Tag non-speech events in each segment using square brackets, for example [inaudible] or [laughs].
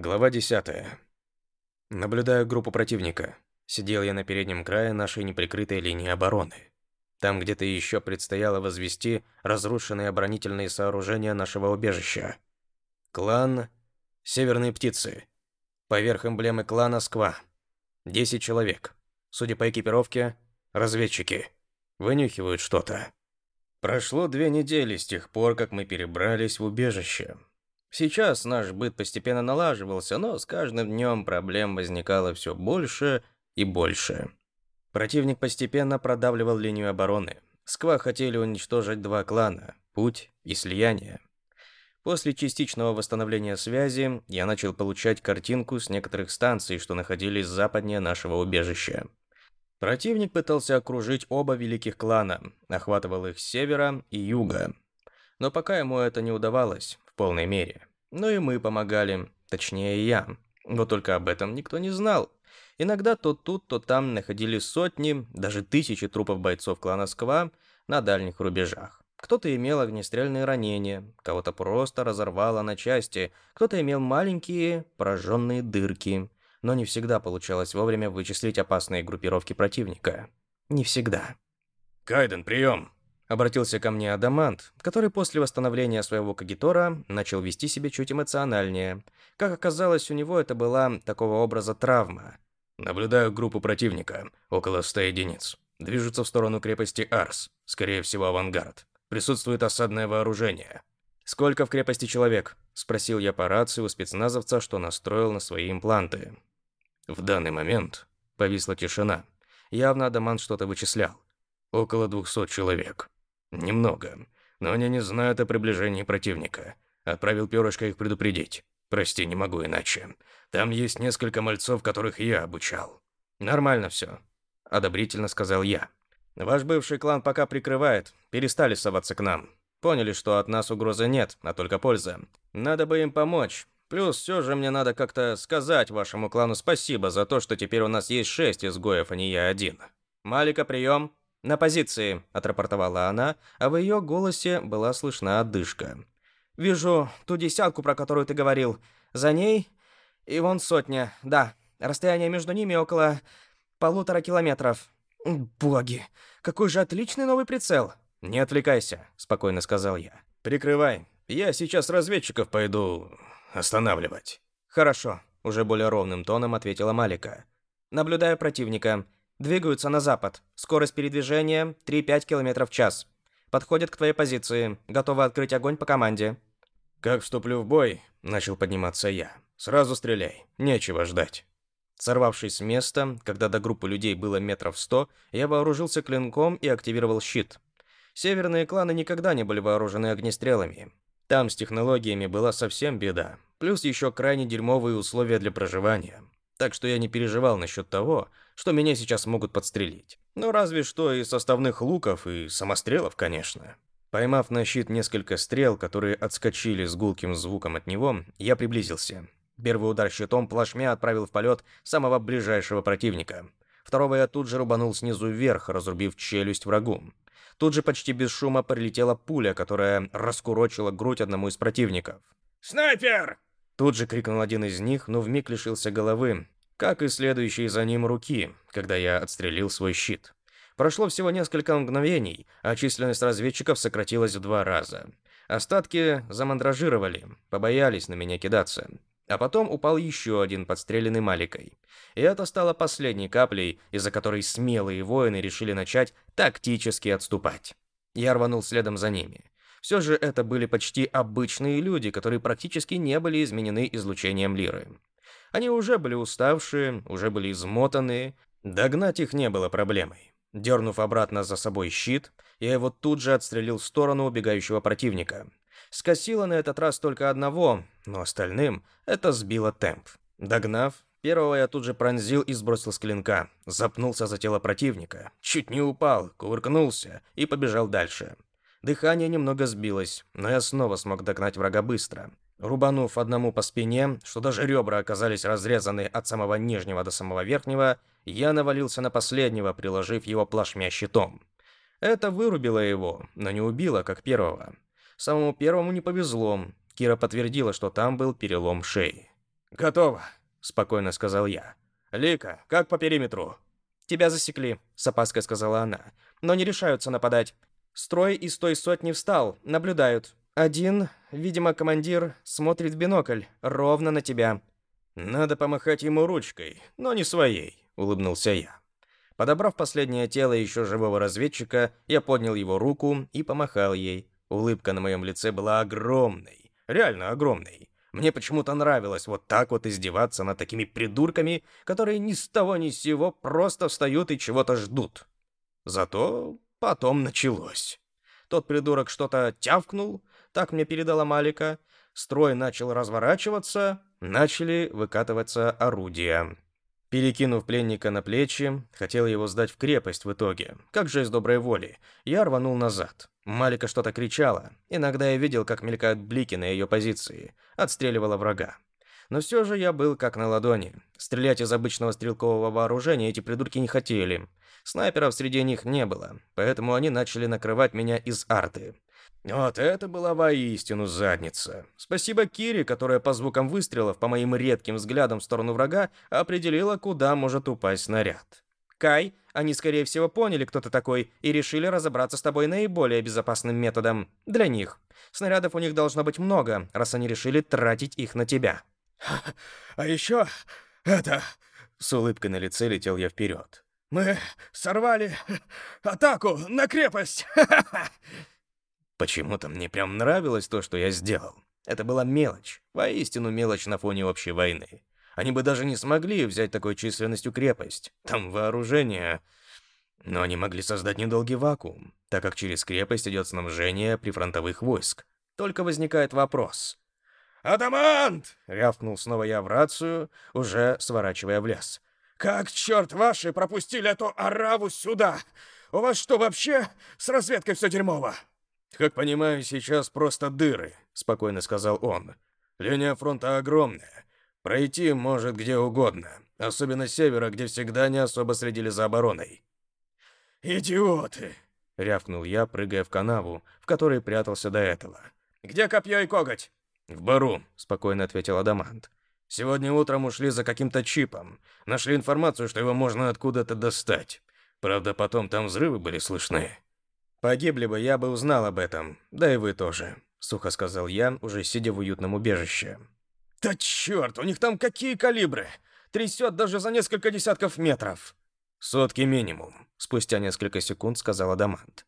Глава 10. Наблюдаю группу противника. Сидел я на переднем крае нашей неприкрытой линии обороны. Там где-то еще предстояло возвести разрушенные оборонительные сооружения нашего убежища. Клан Северные птицы. Поверх эмблемы клана Сква. 10 человек. Судя по экипировке, разведчики. Вынюхивают что-то. Прошло две недели с тех пор, как мы перебрались в убежище. Сейчас наш быт постепенно налаживался, но с каждым днем проблем возникало все больше и больше. Противник постепенно продавливал линию обороны. Сква хотели уничтожить два клана – Путь и Слияние. После частичного восстановления связи я начал получать картинку с некоторых станций, что находились западнее нашего убежища. Противник пытался окружить оба великих клана, охватывал их с севера и юга. Но пока ему это не удавалось, полной мере. Но и мы помогали, точнее я. Вот только об этом никто не знал. Иногда то тут, то там находили сотни, даже тысячи трупов бойцов клана Сква на дальних рубежах. Кто-то имел огнестрельные ранения, кого-то просто разорвало на части, кто-то имел маленькие пораженные дырки. Но не всегда получалось вовремя вычислить опасные группировки противника. Не всегда. «Кайден, прием!» Обратился ко мне Адамант, который после восстановления своего кагитора начал вести себя чуть эмоциональнее. Как оказалось, у него это была такого образа травма. Наблюдаю группу противника, около 100 единиц. Движутся в сторону крепости Арс, скорее всего авангард. Присутствует осадное вооружение. «Сколько в крепости человек?» – спросил я по рации у спецназовца, что настроил на свои импланты. В данный момент повисла тишина. Явно Адамант что-то вычислял. Около 200 человек. Немного. Но они не знают о приближении противника. Отправил перышко их предупредить. Прости, не могу иначе. Там есть несколько мальцов, которых я обучал. Нормально все. Одобрительно сказал я. Ваш бывший клан пока прикрывает. Перестали соваться к нам. Поняли, что от нас угрозы нет, а только польза. Надо бы им помочь. Плюс все же мне надо как-то сказать вашему клану спасибо за то, что теперь у нас есть шесть изгоев, а не я один. Малика, прием. «На позиции», — отрапортовала она, а в ее голосе была слышна одышка. «Вижу ту десятку, про которую ты говорил. За ней и вон сотня, да. Расстояние между ними около полутора километров. Боги, какой же отличный новый прицел!» «Не отвлекайся», — спокойно сказал я. «Прикрывай. Я сейчас разведчиков пойду останавливать». «Хорошо», — уже более ровным тоном ответила Малика. «Наблюдаю противника. Двигаются на запад. Скорость передвижения 3-5 км в час. Подходят к твоей позиции. Готовы открыть огонь по команде. Как вступлю в бой, начал подниматься я. Сразу стреляй. Нечего ждать. Сорвавшись с места, когда до группы людей было метров сто, я вооружился клинком и активировал щит. Северные кланы никогда не были вооружены огнестрелами. Там с технологиями была совсем беда. Плюс еще крайне дерьмовые условия для проживания. Так что я не переживал насчет того, что меня сейчас могут подстрелить. Ну, разве что из составных луков и самострелов, конечно. Поймав на щит несколько стрел, которые отскочили с гулким звуком от него, я приблизился. Первый удар щитом плашмя отправил в полет самого ближайшего противника. Второго я тут же рубанул снизу вверх, разрубив челюсть врагу. Тут же почти без шума прилетела пуля, которая раскурочила грудь одному из противников. «Снайпер!» Тут же крикнул один из них, но вмиг лишился головы, как и следующий за ним руки, когда я отстрелил свой щит. Прошло всего несколько мгновений, а численность разведчиков сократилась в два раза. Остатки замандражировали, побоялись на меня кидаться. А потом упал еще один подстреленный Маликой. И это стало последней каплей, из-за которой смелые воины решили начать тактически отступать. Я рванул следом за ними. Все же это были почти обычные люди, которые практически не были изменены излучением лиры. Они уже были уставшие, уже были измотанные. Догнать их не было проблемой. Дернув обратно за собой щит, я его тут же отстрелил в сторону убегающего противника. Скосило на этот раз только одного, но остальным это сбило темп. Догнав, первого я тут же пронзил и сбросил с клинка. Запнулся за тело противника. Чуть не упал, кувыркнулся и побежал дальше. Дыхание немного сбилось, но я снова смог догнать врага быстро. Рубанув одному по спине, что даже ребра оказались разрезаны от самого нижнего до самого верхнего, я навалился на последнего, приложив его плашмя щитом. Это вырубило его, но не убило, как первого. Самому первому не повезло. Кира подтвердила, что там был перелом шеи. «Готово», — спокойно сказал я. «Лика, как по периметру?» «Тебя засекли», — с опаской сказала она. «Но не решаются нападать. Строй из той сотни встал, наблюдают. Один, видимо, командир, смотрит в бинокль, ровно на тебя». «Надо помахать ему ручкой, но не своей», — улыбнулся я. Подобрав последнее тело еще живого разведчика, я поднял его руку и помахал ей. Улыбка на моем лице была огромной, реально огромной. Мне почему-то нравилось вот так вот издеваться над такими придурками, которые ни с того ни с сего просто встают и чего-то ждут. Зато потом началось. Тот придурок что-то тявкнул, так мне передала Малика. Строй начал разворачиваться, начали выкатываться орудия. Перекинув пленника на плечи, хотел его сдать в крепость в итоге. Как же из доброй воли. Я рванул назад. Малика что-то кричала. Иногда я видел, как мелькают блики на ее позиции. Отстреливала врага. Но все же я был как на ладони. Стрелять из обычного стрелкового вооружения эти придурки не хотели. Снайперов среди них не было, поэтому они начали накрывать меня из арты. Вот это была воистину задница. Спасибо Кире, которая по звукам выстрелов, по моим редким взглядам в сторону врага, определила, куда может упасть снаряд. Кай, они, скорее всего, поняли, кто ты такой, и решили разобраться с тобой наиболее безопасным методом. Для них. Снарядов у них должно быть много, раз они решили тратить их на тебя. А еще это... С улыбкой на лице летел я вперед. Мы сорвали атаку на крепость. [laughs] Почему-то мне прям нравилось то, что я сделал. Это была мелочь, воистину мелочь на фоне общей войны. Они бы даже не смогли взять такой численностью крепость. Там вооружение... Но они могли создать недолгий вакуум, так как через крепость идет снабжение прифронтовых войск. Только возникает вопрос. «Адамант!» — рявкнул снова я в рацию, уже сворачивая в лес. «Как, черт ваши, пропустили эту ораву сюда? У вас что, вообще с разведкой все дерьмово?» «Как понимаю, сейчас просто дыры», — спокойно сказал он. «Линия фронта огромная. Пройти может где угодно, особенно с севера, где всегда не особо следили за обороной. «Идиоты!» — рявкнул я, прыгая в канаву, в которой прятался до этого. «Где копье и коготь?» «В бару», — спокойно ответил Адамант. «Сегодня утром ушли за каким-то чипом. Нашли информацию, что его можно откуда-то достать. Правда, потом там взрывы были слышны». «Погибли бы, я бы узнал об этом. Да и вы тоже», — сухо сказал я, уже сидя в уютном убежище. Да черт, у них там какие калибры! Трясет даже за несколько десятков метров. Сотки минимум, спустя несколько секунд сказал Адамант.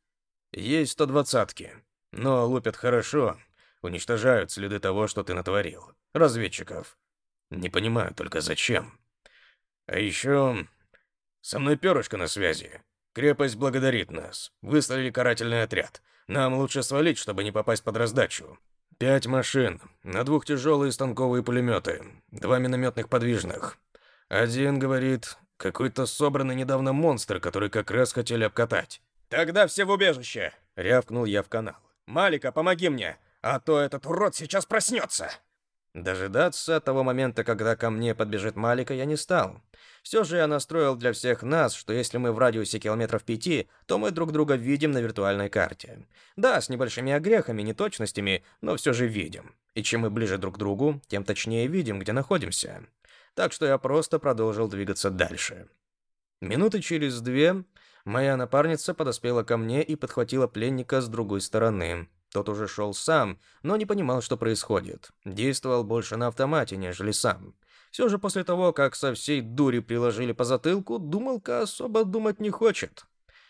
Есть сто двадцатки, но лупят хорошо, уничтожают следы того, что ты натворил. Разведчиков. Не понимаю только зачем. А еще... Со мной перышко на связи. Крепость благодарит нас. Выслали карательный отряд. Нам лучше свалить, чтобы не попасть под раздачу. Пять машин, на двух тяжелые станковые пулеметы, два минометных подвижных. Один, говорит, какой-то собранный недавно монстр, который как раз хотели обкатать. «Тогда все в убежище!» — рявкнул я в канал. «Малика, помоги мне, а то этот урод сейчас проснется!» Дожидаться того момента, когда ко мне подбежит Малика, я не стал. Все же я настроил для всех нас, что если мы в радиусе километров пяти, то мы друг друга видим на виртуальной карте. Да, с небольшими огрехами, неточностями, но все же видим. И чем мы ближе друг к другу, тем точнее видим, где находимся. Так что я просто продолжил двигаться дальше. Минуты через две моя напарница подоспела ко мне и подхватила пленника с другой стороны. Тот уже шел сам, но не понимал, что происходит. Действовал больше на автомате, нежели сам. Все же после того, как со всей дури приложили по затылку, думалка особо думать не хочет.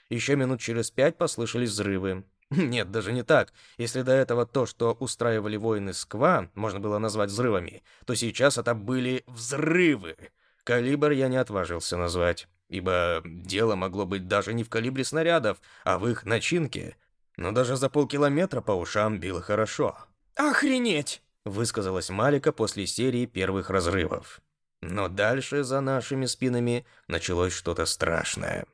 Еще минут через пять послышались взрывы. [laughs] Нет, даже не так. Если до этого то, что устраивали воины Сква, можно было назвать взрывами, то сейчас это были взрывы. Калибр я не отважился назвать, ибо дело могло быть даже не в калибре снарядов, а в их начинке. Но даже за полкилометра по ушам било хорошо. «Охренеть!» высказалась Малика после серии первых разрывов. Но дальше за нашими спинами началось что-то страшное.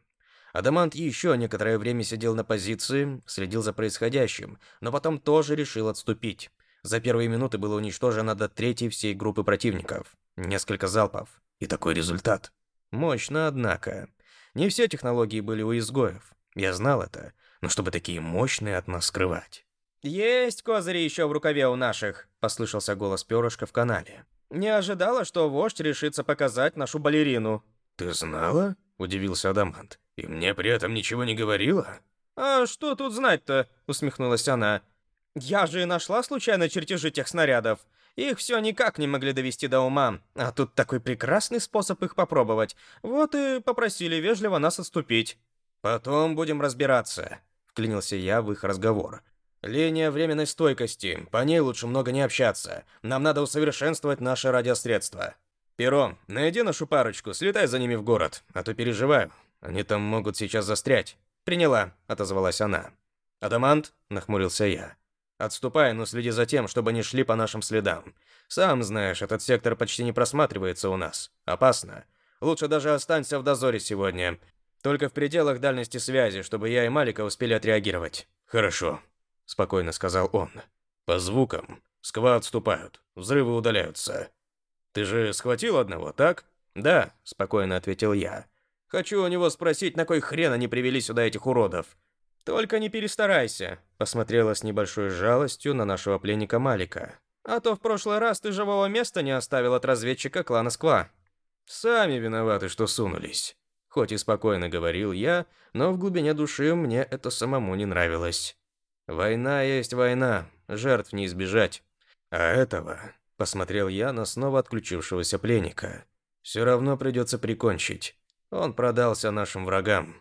Адамант еще некоторое время сидел на позиции, следил за происходящим, но потом тоже решил отступить. За первые минуты было уничтожено до трети всей группы противников. Несколько залпов. И такой результат. Мощно, однако. Не все технологии были у изгоев. Я знал это. Но чтобы такие мощные от нас скрывать. «Есть козыри еще в рукаве у наших», — послышался голос перышка в канале. Не ожидала, что вождь решится показать нашу балерину». «Ты знала?» – удивился Адамант. «И мне при этом ничего не говорила?» «А что тут знать-то?» – усмехнулась она. «Я же нашла случайно чертежи тех снарядов. Их все никак не могли довести до ума. А тут такой прекрасный способ их попробовать. Вот и попросили вежливо нас отступить. Потом будем разбираться», – вклинился я в их разговор. «Линия временной стойкости. По ней лучше много не общаться. Нам надо усовершенствовать наше радиосредство. Перо, найди нашу парочку, слетай за ними в город, а то переживаю. Они там могут сейчас застрять». «Приняла», — отозвалась она. «Адамант?» — нахмурился я. «Отступай, но следи за тем, чтобы не шли по нашим следам. Сам знаешь, этот сектор почти не просматривается у нас. Опасно. Лучше даже останься в дозоре сегодня. Только в пределах дальности связи, чтобы я и Малика успели отреагировать». «Хорошо», — спокойно сказал он. «По звукам. Сква отступают. Взрывы удаляются. Ты же схватил одного, так?» «Да», — спокойно ответил я. Хочу у него спросить, на кой хрен они привели сюда этих уродов. Только не перестарайся, посмотрела с небольшой жалостью на нашего пленника Малика. А то в прошлый раз ты живого места не оставил от разведчика клана Сква. Сами виноваты, что сунулись. Хоть и спокойно говорил я, но в глубине души мне это самому не нравилось. Война есть война, жертв не избежать. А этого, посмотрел я на снова отключившегося пленника, все равно придется прикончить. Он продался нашим врагам.